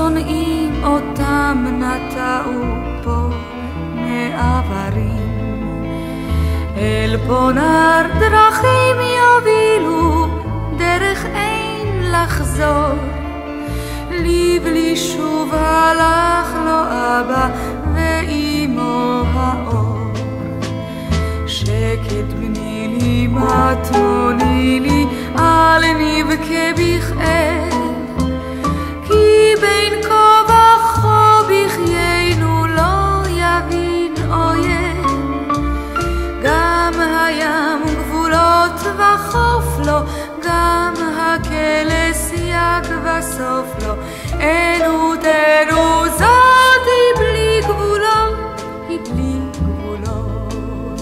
שונאים אותם נטעו פה מעברים. אל פונר דרכים יובילו, דרך אין לחזור. לבלי שוב הלך לו אבא ואימו האור. שקט בני לי, מה תוני לי, אל נבכה בכאב. וסוף לו. אין עודנו זאת היא בלי גבולות, היא בלי גבולות.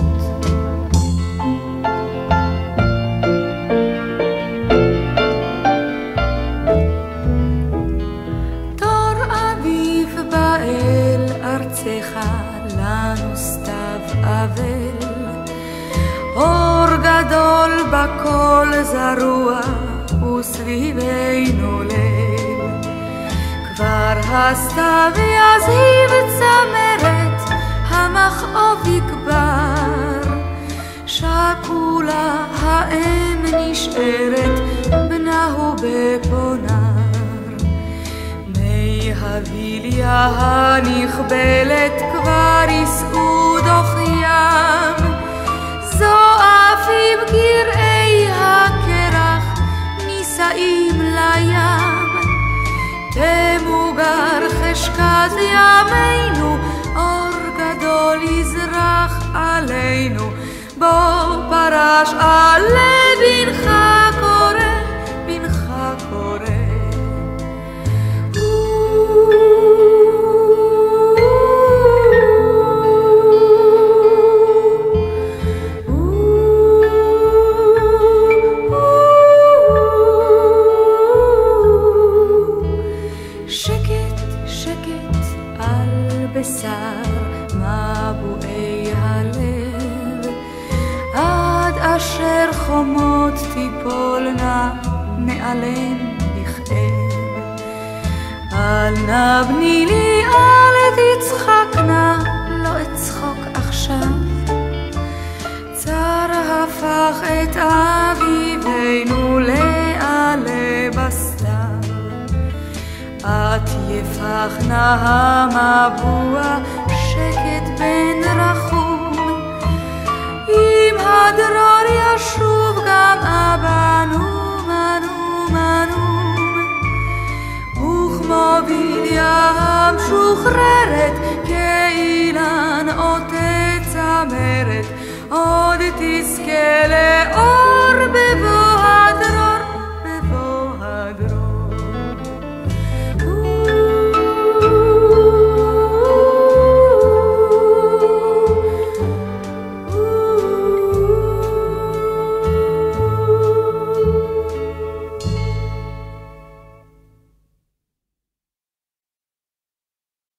תור אביב בא אל ארצך, לנו סתיו אבל. אור גדול בקול זרוע, וסביבנו ליל. הסתיו יזהיב צמרת, המכאוב יגבר. שקולה האם נשארת, בנה הוא בפונר. מי הביליה הנכבלת כבר יישאו דוח ים. זועפים קרעי הקרח, נישאים לים. חשכת ימינו, אור גדול יזרח עלינו. בוא פרש עלה בנך עד אשר חומות תיפולנה מעליהם בכאב. אל נא בני לי, אל תצחקנה, לא אצחוק עכשיו. צר הפך את אביבנו לעלה בסתיו. את יפח נא המבוע, המשוחררת,